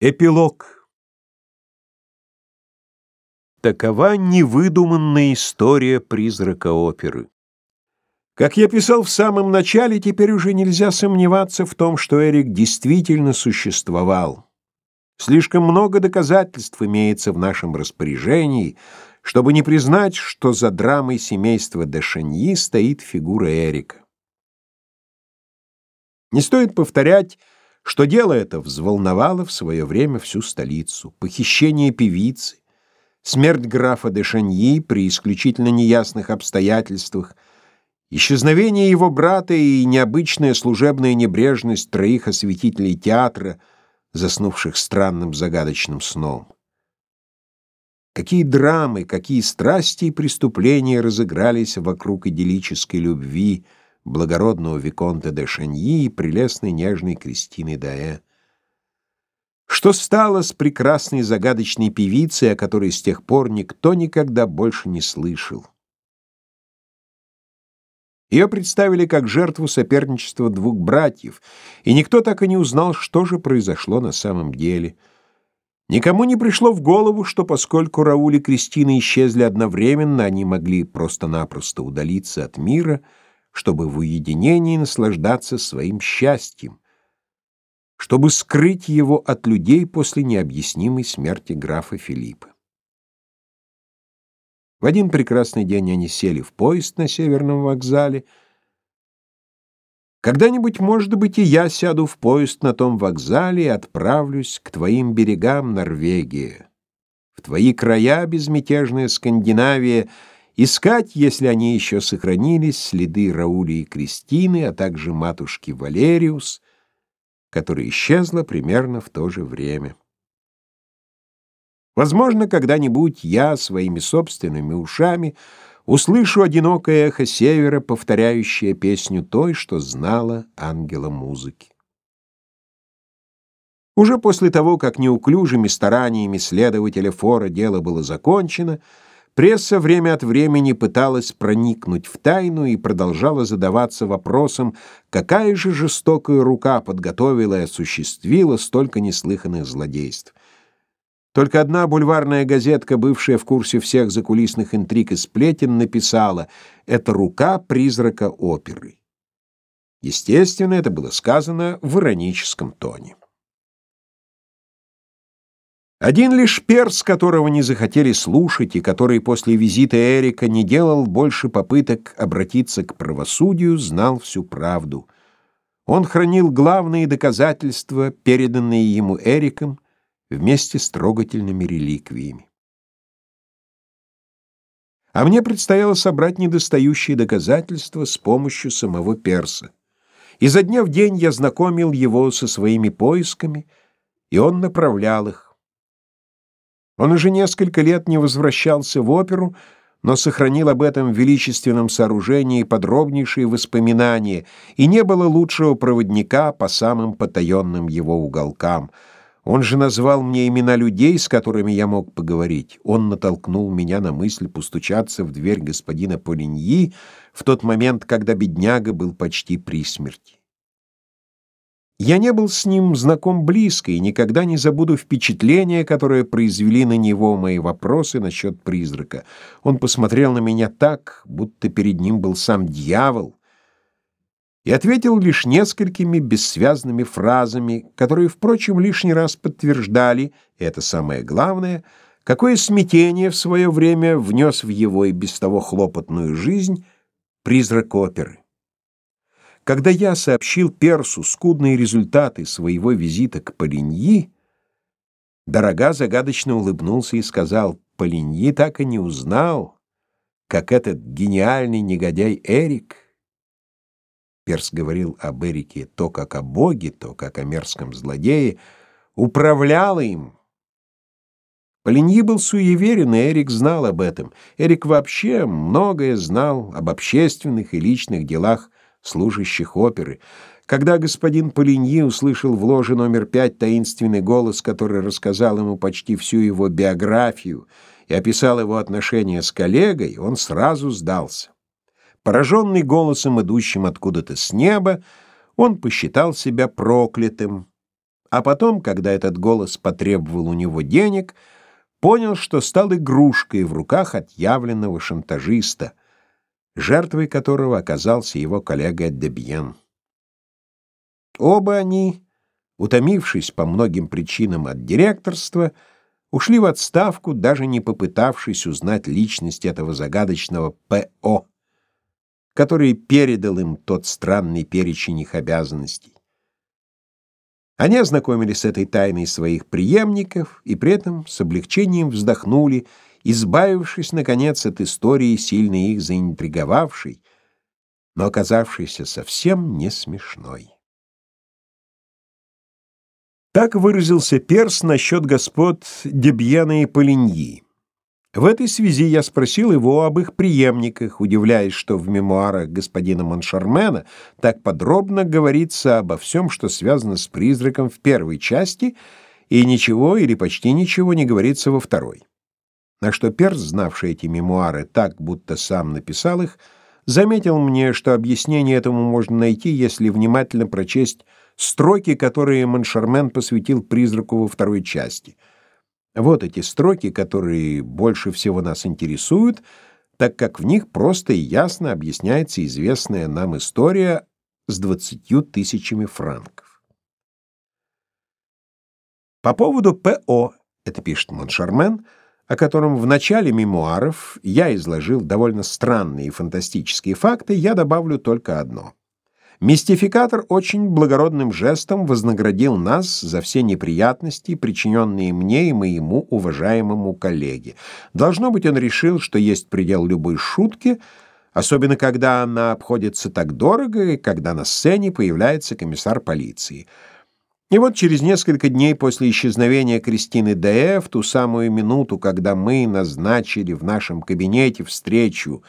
Эпилог Такова невыдуманная история призрака оперы. Как я писал в самом начале, теперь уже нельзя сомневаться в том, что Эрик действительно существовал. Слишком много доказательств имеется в нашем распоряжении, чтобы не признать, что за драмой семейства де Шаньи стоит фигура Эрика. Не стоит повторять, что дело это взволновало в свое время всю столицу. Похищение певицы, смерть графа де Шаньи при исключительно неясных обстоятельствах, исчезновение его брата и необычная служебная небрежность троих осветителей театра, заснувших странным загадочным сном. Какие драмы, какие страсти и преступления разыгрались вокруг идиллической любви — благородного Виконта де Шаньи и прелестной нежной Кристины Даэ. Что стало с прекрасной загадочной певицей, о которой с тех пор никто никогда больше не слышал? Ее представили как жертву соперничества двух братьев, и никто так и не узнал, что же произошло на самом деле. Никому не пришло в голову, что поскольку Рауль и Кристина исчезли одновременно, они могли просто-напросто удалиться от мира — чтобы в уединении наслаждаться своим счастьем, чтобы скрыть его от людей после необъяснимой смерти графа Филиппа. В один прекрасный день они сели в поезд на Северном вокзале. Когда-нибудь, может быть, и я сяду в поезд на том вокзале и отправлюсь к твоим берегам, Норвегия, в твои края, безмятежная Скандинавия — Искать, если они еще сохранились, следы Рауля и Кристины, а также матушки Валериус, которая исчезла примерно в то же время. Возможно, когда-нибудь я своими собственными ушами услышу одинокое эхо севера, повторяющее песню той, что знала ангела музыки. Уже после того, как неуклюжими стараниями следователя Фора дело было закончено, Пресса время от времени пыталась проникнуть в тайну и продолжала задаваться вопросом, какая же жестокая рука подготовила и осуществила столько неслыханных злодейств. Только одна бульварная газетка, бывшая в курсе всех закулисных интриг и сплетен, написала «Это рука призрака оперы». Естественно, это было сказано в ироническом тоне. Один лишь перс, которого не захотели слушать и который после визита Эрика не делал больше попыток обратиться к правосудию, знал всю правду. Он хранил главные доказательства, переданные ему Эриком, вместе с трогательными реликвиями. А мне предстояло собрать недостающие доказательства с помощью самого перса. Изо дня в день я знакомил его со своими поисками, и он направлял их. Он уже несколько лет не возвращался в оперу, но сохранил об этом величественном сооружении подробнейшие воспоминания, и не было лучшего проводника по самым потаенным его уголкам. Он же назвал мне имена людей, с которыми я мог поговорить. Он натолкнул меня на мысль постучаться в дверь господина Полиньи в тот момент, когда бедняга был почти при смерти. Я не был с ним знаком близко и никогда не забуду впечатление, которое произвели на него мои вопросы насчет призрака. Он посмотрел на меня так, будто перед ним был сам дьявол, и ответил лишь несколькими бессвязными фразами, которые, впрочем, лишний раз подтверждали, и это самое главное, какое смятение в свое время внес в его и без того хлопотную жизнь призрак оперы. Когда я сообщил Персу скудные результаты своего визита к Полиньи, Дорога загадочно улыбнулся и сказал, Полиньи так и не узнал, как этот гениальный негодяй Эрик. Перс говорил об Эрике то как о боге, то как о мерзком злодее, управлял им. Полиньи был суеверен, и Эрик знал об этом. Эрик вообще многое знал об общественных и личных делах служащих оперы. Когда господин Полиньи услышал в ложе номер пять таинственный голос, который рассказал ему почти всю его биографию и описал его отношения с коллегой, он сразу сдался. Пораженный голосом, идущим откуда-то с неба, он посчитал себя проклятым, а потом, когда этот голос потребовал у него денег, понял, что стал игрушкой в руках отъявленного шантажиста, жертвой которого оказался его коллега Дебьен. Оба они, утомившись по многим причинам от директорства, ушли в отставку, даже не попытавшись узнать личность этого загадочного П.О., который передал им тот странный перечень их обязанностей. Они ознакомились с этой тайной своих преемников и при этом с облегчением вздохнули, избавившись, наконец, от истории, сильно их заинтриговавшей, но оказавшейся совсем не смешной. Так выразился Перс насчет господ Дебьена и Полиньи. В этой связи я спросил его об их преемниках, удивляясь, что в мемуарах господина Моншармена так подробно говорится обо всем, что связано с призраком в первой части, и ничего или почти ничего не говорится во второй. На что Перс, знавший эти мемуары так, будто сам написал их, заметил мне, что объяснение этому можно найти, если внимательно прочесть строки, которые Моншармен посвятил призраку во второй части — вот эти строки, которые больше всего нас интересуют, так как в них просто и ясно объясняется известная нам история с двадцатью тысячами франков. По поводу П.О., это пишет Моншармен, о котором в начале мемуаров я изложил довольно странные и фантастические факты, я добавлю только одно. Мистификатор очень благородным жестом вознаградил нас за все неприятности, причиненные мне и моему уважаемому коллеге. Должно быть, он решил, что есть предел любой шутки, особенно когда она обходится так дорого и когда на сцене появляется комиссар полиции. И вот через несколько дней после исчезновения Кристины Д.Э. ту самую минуту, когда мы назначили в нашем кабинете встречу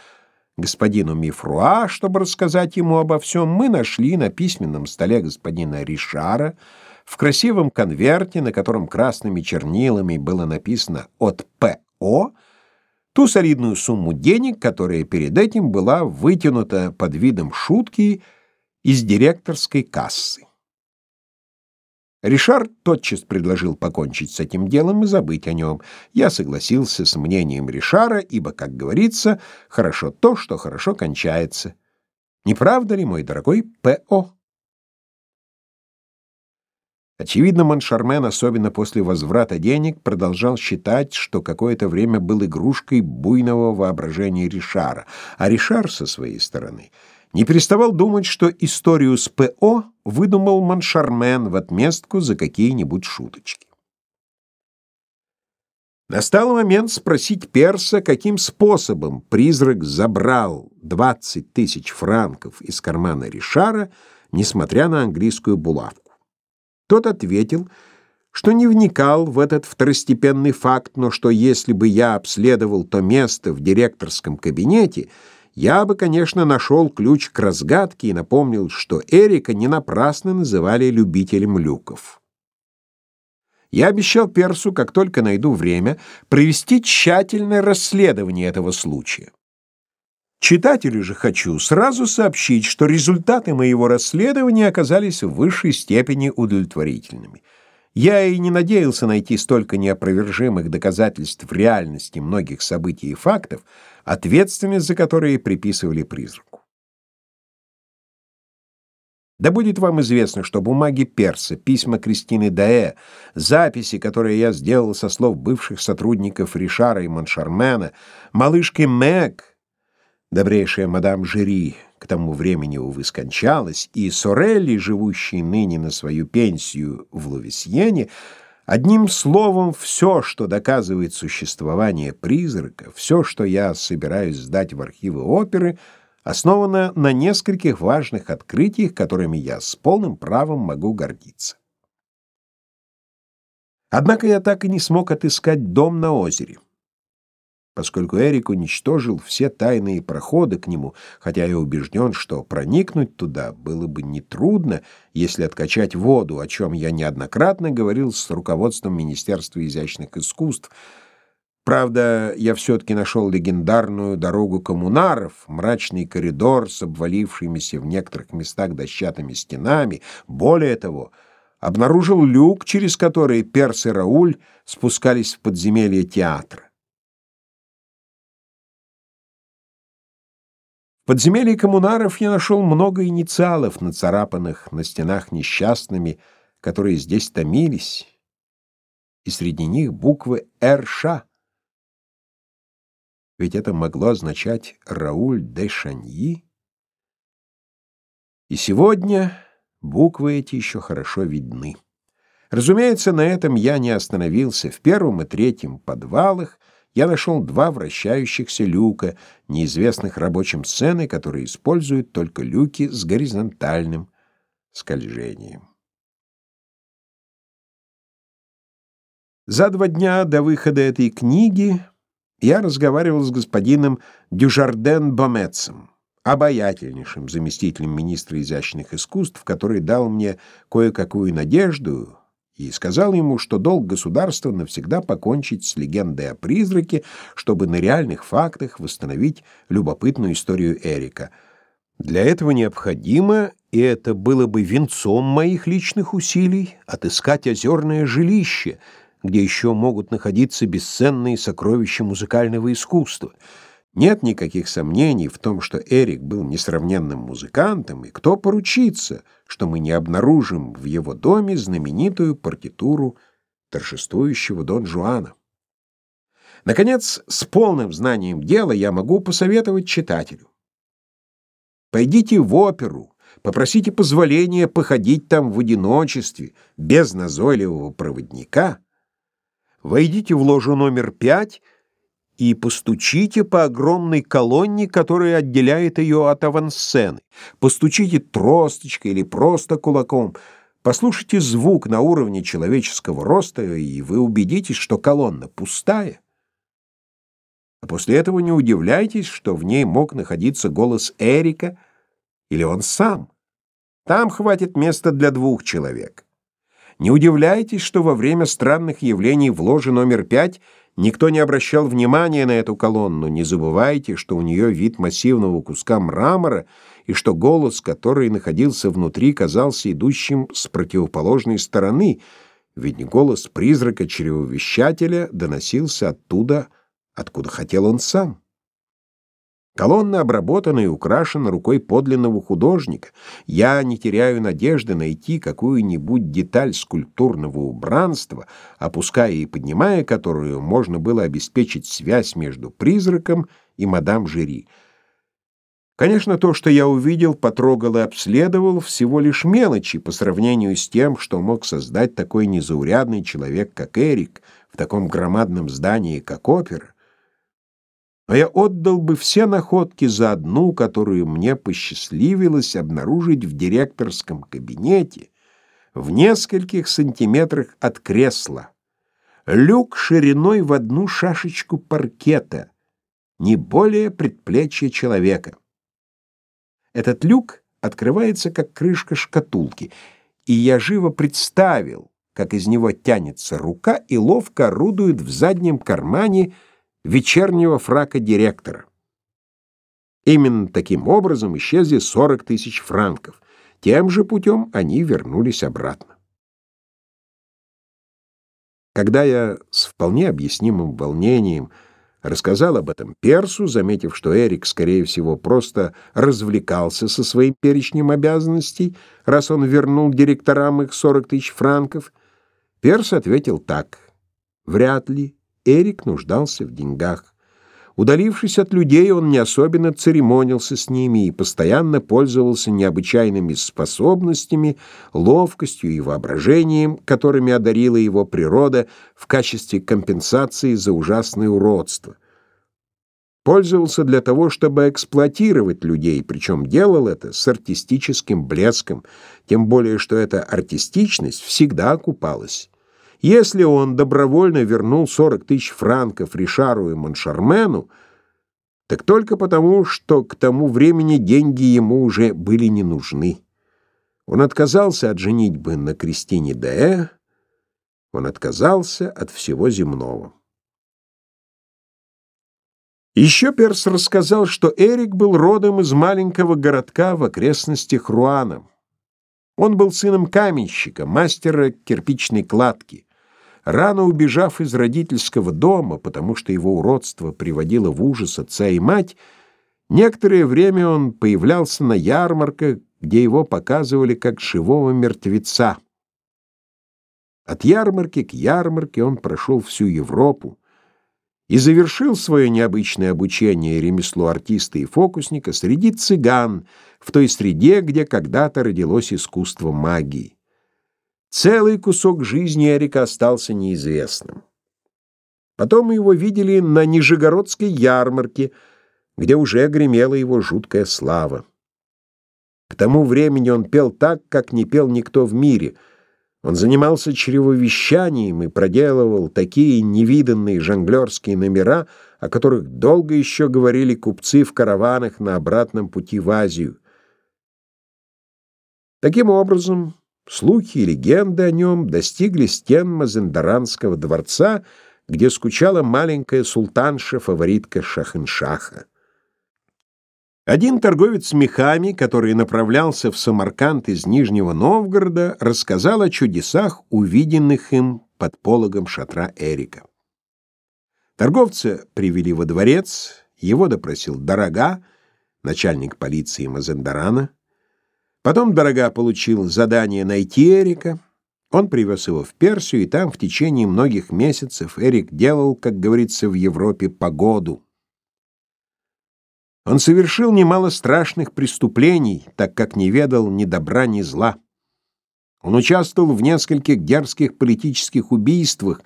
господину Мифруа, чтобы рассказать ему обо всем, мы нашли на письменном столе господина Ришара в красивом конверте, на котором красными чернилами было написано «От П.О.», ту солидную сумму денег, которая перед этим была вытянута под видом шутки из директорской кассы. Ришар тотчас предложил покончить с этим делом и забыть о нем. Я согласился с мнением Ришара, ибо, как говорится, хорошо то, что хорошо кончается. Не правда ли, мой дорогой П.О.? Очевидно, Моншармен, особенно после возврата денег, продолжал считать, что какое-то время был игрушкой буйного воображения Ришара, а Ришар, со своей стороны, — не переставал думать, что историю с ПО выдумал Маншармен в отместку за какие-нибудь шуточки. Настал момент спросить Перса, каким способом призрак забрал 20 тысяч франков из кармана Ришара, несмотря на английскую булавку. Тот ответил, что не вникал в этот второстепенный факт, но что если бы я обследовал то место в директорском кабинете, я бы, конечно, нашел ключ к разгадке и напомнил, что Эрика не напрасно называли любителем люков. Я обещал Персу, как только найду время, провести тщательное расследование этого случая. Читателю же хочу сразу сообщить, что результаты моего расследования оказались в высшей степени удовлетворительными. Я и не надеялся найти столько неопровержимых доказательств реальности многих событий и фактов, ответственность за которые приписывали призраку. Да будет вам известно, что бумаги Перса, письма Кристины Даэ, записи, которые я сделал со слов бывших сотрудников Ришара и Моншармена, малышки Мэг, добрейшая мадам Жири, к тому времени, увы, скончалась, и Сорелли, живущий ныне на свою пенсию в Лувисьене, одним словом, все, что доказывает существование призрака, все, что я собираюсь сдать в архивы оперы, основано на нескольких важных открытиях, которыми я с полным правом могу гордиться. Однако я так и не смог отыскать дом на озере поскольку Эрик уничтожил все тайные проходы к нему, хотя я убежден, что проникнуть туда было бы нетрудно, если откачать воду, о чем я неоднократно говорил с руководством Министерства изящных искусств. Правда, я все-таки нашел легендарную дорогу коммунаров, мрачный коридор с обвалившимися в некоторых местах дощатыми стенами. Более того, обнаружил люк, через который Перс и Рауль спускались в подземелье театра. Подземелье коммунаров я нашел много инициалов, нацарапанных на стенах несчастными, которые здесь томились, и среди них буквы «РШ». Ведь это могло означать «Рауль де Шаньи». И сегодня буквы эти еще хорошо видны. Разумеется, на этом я не остановился. В первом и третьем подвалах я нашел два вращающихся люка, неизвестных рабочим сцены, которые используют только люки с горизонтальным скольжением. За два дня до выхода этой книги я разговаривал с господином Дюжарден Бомецем обаятельнейшим заместителем министра изящных искусств, который дал мне кое-какую надежду и сказал ему, что долг государства навсегда покончить с легендой о призраке, чтобы на реальных фактах восстановить любопытную историю Эрика. Для этого необходимо, и это было бы венцом моих личных усилий, отыскать озерное жилище, где еще могут находиться бесценные сокровища музыкального искусства — нет никаких сомнений в том, что Эрик был несравненным музыкантом, и кто поручится, что мы не обнаружим в его доме знаменитую партитуру торжествующего Дон Жуана. Наконец, с полным знанием дела я могу посоветовать читателю. Пойдите в оперу, попросите позволения походить там в одиночестве, без назойливого проводника. Войдите в ложу номер пять — и постучите по огромной колонне, которая отделяет ее от авансцены. Постучите тросточкой или просто кулаком. Послушайте звук на уровне человеческого роста, и вы убедитесь, что колонна пустая. А после этого не удивляйтесь, что в ней мог находиться голос Эрика или он сам. Там хватит места для двух человек. Не удивляйтесь, что во время странных явлений в ложе номер пять Никто не обращал внимания на эту колонну. Не забывайте, что у нее вид массивного куска мрамора и что голос, который находился внутри, казался идущим с противоположной стороны, ведь голос призрака-чревовещателя доносился оттуда, откуда хотел он сам. Колонна обработана и украшена рукой подлинного художника. Я не теряю надежды найти какую-нибудь деталь скульптурного убранства, опуская и поднимая которую можно было обеспечить связь между призраком и мадам Жери. Конечно, то, что я увидел, потрогал и обследовал, всего лишь мелочи по сравнению с тем, что мог создать такой незаурядный человек, как Эрик, в таком громадном здании, как опера но я отдал бы все находки за одну, которую мне посчастливилось обнаружить в директорском кабинете в нескольких сантиметрах от кресла. Люк шириной в одну шашечку паркета, не более предплечья человека. Этот люк открывается как крышка шкатулки, и я живо представил, как из него тянется рука и ловко орудует в заднем кармане вечернего фрака директора. Именно таким образом исчезли 40 тысяч франков. Тем же путем они вернулись обратно. Когда я с вполне объяснимым волнением рассказал об этом Персу, заметив, что Эрик, скорее всего, просто развлекался со своим перечнем обязанностей, раз он вернул директорам их 40 тысяч франков, Перс ответил так. «Вряд ли. Эрик нуждался в деньгах. Удалившись от людей, он не особенно церемонился с ними и постоянно пользовался необычайными способностями, ловкостью и воображением, которыми одарила его природа в качестве компенсации за ужасное уродство. Пользовался для того, чтобы эксплуатировать людей, причем делал это с артистическим блеском, тем более что эта артистичность всегда окупалась. Если он добровольно вернул 40 тысяч франков Ришару и Моншармену, так только потому, что к тому времени деньги ему уже были не нужны. Он отказался от женитьбы на Кристине Д'Э, он отказался от всего земного. Еще Перс рассказал, что Эрик был родом из маленького городка в окрестностях Руана. Он был сыном каменщика, мастера кирпичной кладки. Рано убежав из родительского дома, потому что его уродство приводило в ужас отца и мать, некоторое время он появлялся на ярмарках, где его показывали как живого мертвеца. От ярмарки к ярмарке он прошел всю Европу и завершил свое необычное обучение ремеслу артиста и фокусника среди цыган, в той среде, где когда-то родилось искусство магии. Целый кусок жизни Эрика остался неизвестным. Потом его видели на Нижегородской ярмарке, где уже гремела его жуткая слава. К тому времени он пел так, как не пел никто в мире. Он занимался чревовещанием и проделывал такие невиданные жонглерские номера, о которых долго еще говорили купцы в караванах на обратном пути в Азию. Таким образом, Слухи и легенды о нем достигли стен Мазендаранского дворца, где скучала маленькая султанша-фаворитка Шахиншаха. Один торговец мехами, который направлялся в Самарканд из Нижнего Новгорода, рассказал о чудесах, увиденных им под пологом шатра Эрика. Торговца привели во дворец, его допросил Дорога, начальник полиции Мазендарана. Потом Дорога получил задание найти Эрика. Он привез его в Персию, и там в течение многих месяцев Эрик делал, как говорится в Европе, погоду. Он совершил немало страшных преступлений, так как не ведал ни добра, ни зла. Он участвовал в нескольких дерзких политических убийствах,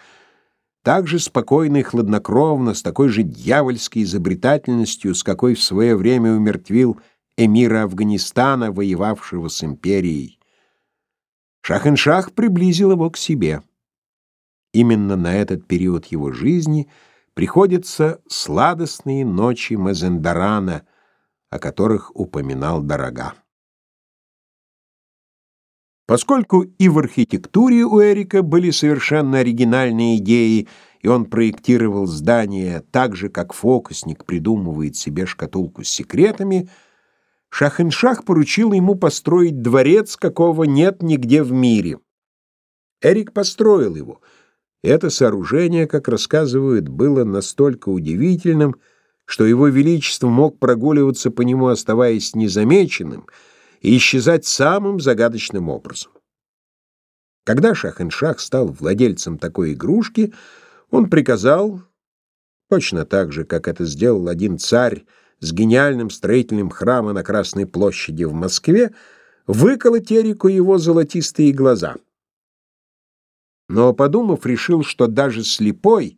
так же спокойно и хладнокровно, с такой же дьявольской изобретательностью, с какой в свое время умертвил эмира Афганистана, воевавшего с империей. Шах-ин-Шах приблизил его к себе. Именно на этот период его жизни приходятся сладостные ночи Мазендарана, о которых упоминал Дорога. Поскольку и в архитектуре у Эрика были совершенно оригинальные идеи, и он проектировал здания так же, как фокусник придумывает себе шкатулку с секретами — Шах-ин-Шах поручил ему построить дворец, какого нет нигде в мире. Эрик построил его. Это сооружение, как рассказывают, было настолько удивительным, что его величество мог прогуливаться по нему, оставаясь незамеченным, и исчезать самым загадочным образом. Когда Шах-ин-Шах стал владельцем такой игрушки, он приказал, точно так же, как это сделал один царь, с гениальным строительным храма на Красной площади в Москве, выколоть Эрику его золотистые глаза. Но, подумав, решил, что даже слепой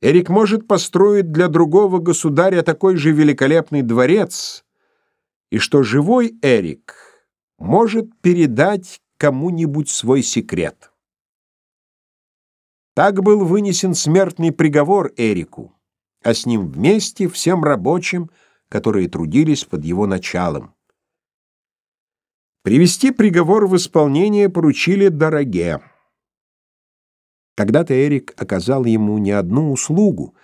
Эрик может построить для другого государя такой же великолепный дворец, и что живой Эрик может передать кому-нибудь свой секрет. Так был вынесен смертный приговор Эрику а с ним вместе всем рабочим, которые трудились под его началом. Привести приговор в исполнение поручили Дороге. Когда-то Эрик оказал ему не одну услугу,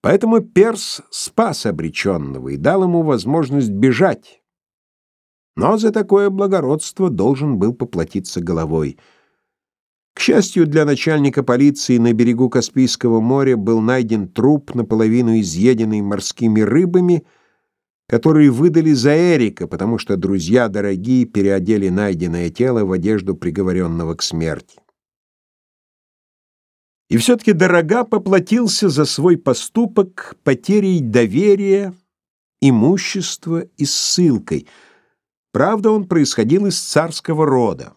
поэтому Перс спас обреченного и дал ему возможность бежать. Но за такое благородство должен был поплатиться головой — к счастью для начальника полиции, на берегу Каспийского моря был найден труп, наполовину изъеденный морскими рыбами, которые выдали за Эрика, потому что друзья дорогие переодели найденное тело в одежду приговоренного к смерти. И все-таки дорога поплатился за свой поступок потерей доверия, имущества и ссылкой. Правда, он происходил из царского рода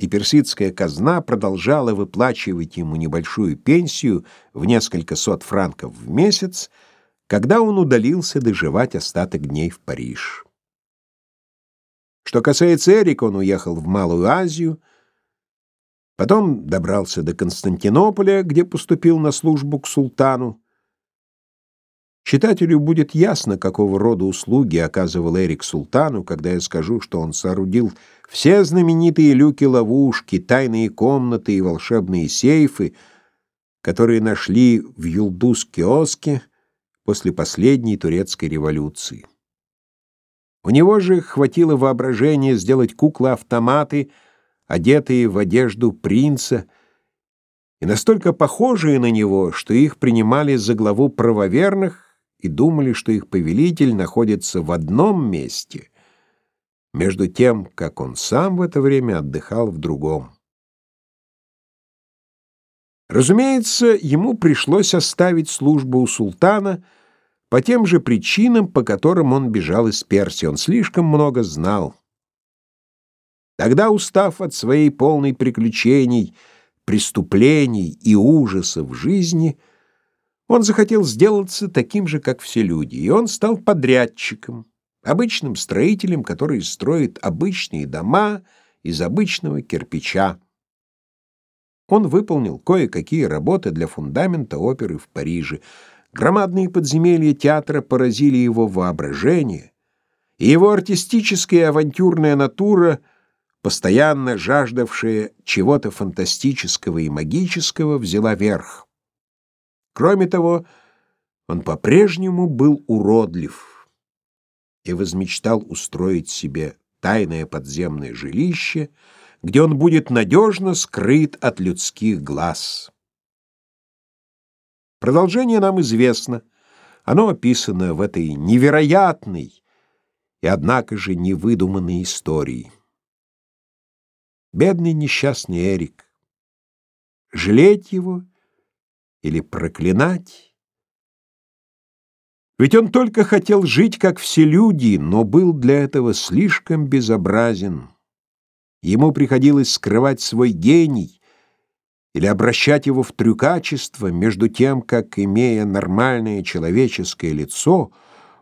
и персидская казна продолжала выплачивать ему небольшую пенсию в несколько сот франков в месяц, когда он удалился доживать остаток дней в Париж. Что касается Эрика, он уехал в Малую Азию, потом добрался до Константинополя, где поступил на службу к султану, Читателю будет ясно, какого рода услуги оказывал Эрик султану, когда я скажу, что он соорудил все знаменитые люки-ловушки, тайные комнаты и волшебные сейфы, которые нашли в Юлдус-киоске после последней турецкой революции. У него же хватило воображения сделать куклы-автоматы, одетые в одежду принца, и настолько похожие на него, что их принимали за главу правоверных и думали, что их повелитель находится в одном месте, между тем, как он сам в это время отдыхал в другом. Разумеется, ему пришлось оставить службу у султана по тем же причинам, по которым он бежал из Персии. Он слишком много знал. Тогда, устав от своей полной приключений, преступлений и ужасов жизни, он захотел сделаться таким же, как все люди, и он стал подрядчиком, обычным строителем, который строит обычные дома из обычного кирпича. Он выполнил кое-какие работы для фундамента оперы в Париже. Громадные подземелья театра поразили его воображение, и его артистическая авантюрная натура, постоянно жаждавшая чего-то фантастического и магического, взяла верх. Кроме того, он по-прежнему был уродлив и возмечтал устроить себе тайное подземное жилище, где он будет надежно скрыт от людских глаз. Продолжение нам известно. Оно описано в этой невероятной и, однако же, невыдуманной истории. Бедный несчастный Эрик. Жалеть его или проклинать? Ведь он только хотел жить, как все люди, но был для этого слишком безобразен. Ему приходилось скрывать свой гений или обращать его в трюкачество, между тем, как, имея нормальное человеческое лицо,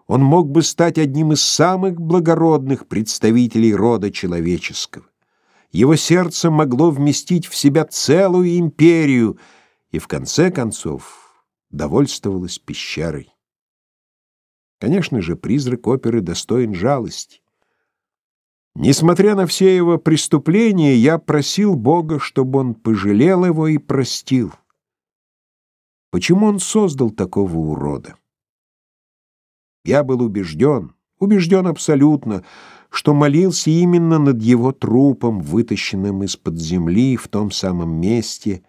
он мог бы стать одним из самых благородных представителей рода человеческого. Его сердце могло вместить в себя целую империю и, в конце концов, довольствовалось пещерой. Конечно же, призрак оперы достоин жалости. Несмотря на все его преступления, я просил Бога, чтобы он пожалел его и простил. Почему он создал такого урода? Я был убежден, убежден абсолютно, что молился именно над его трупом, вытащенным из-под земли в том самом месте,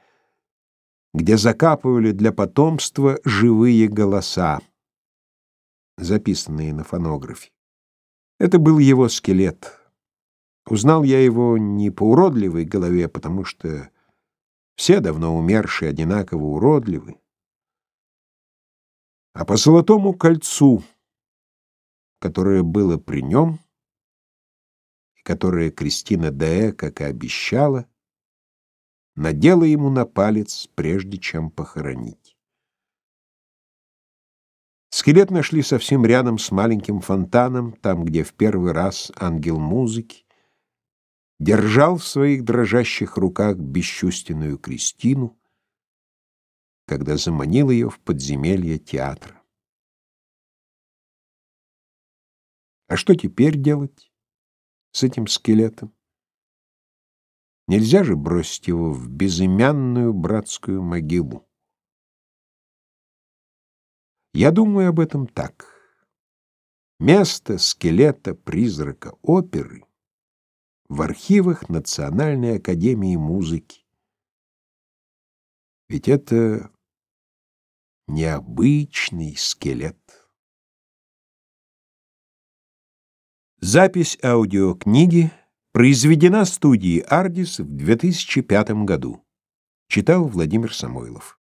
где закапывали для потомства живые голоса, записанные на фонографе. Это был его скелет. Узнал я его не по уродливой голове, потому что все давно умершие одинаково уродливы, а по золотому кольцу, которое было при нем и которое Кристина Д. как и обещала, надела ему на палец, прежде чем похоронить. Скелет нашли совсем рядом с маленьким фонтаном, там, где в первый раз ангел музыки держал в своих дрожащих руках бесчувственную Кристину, когда заманил ее в подземелье театра. А что теперь делать с этим скелетом? Нельзя же бросить его в безымянную братскую могилу. Я думаю об этом так. Место скелета призрака оперы в архивах Национальной академии музыки. Ведь это необычный скелет. Запись аудиокниги произведена студией «Ардис» в 2005 году. Читал Владимир Самойлов.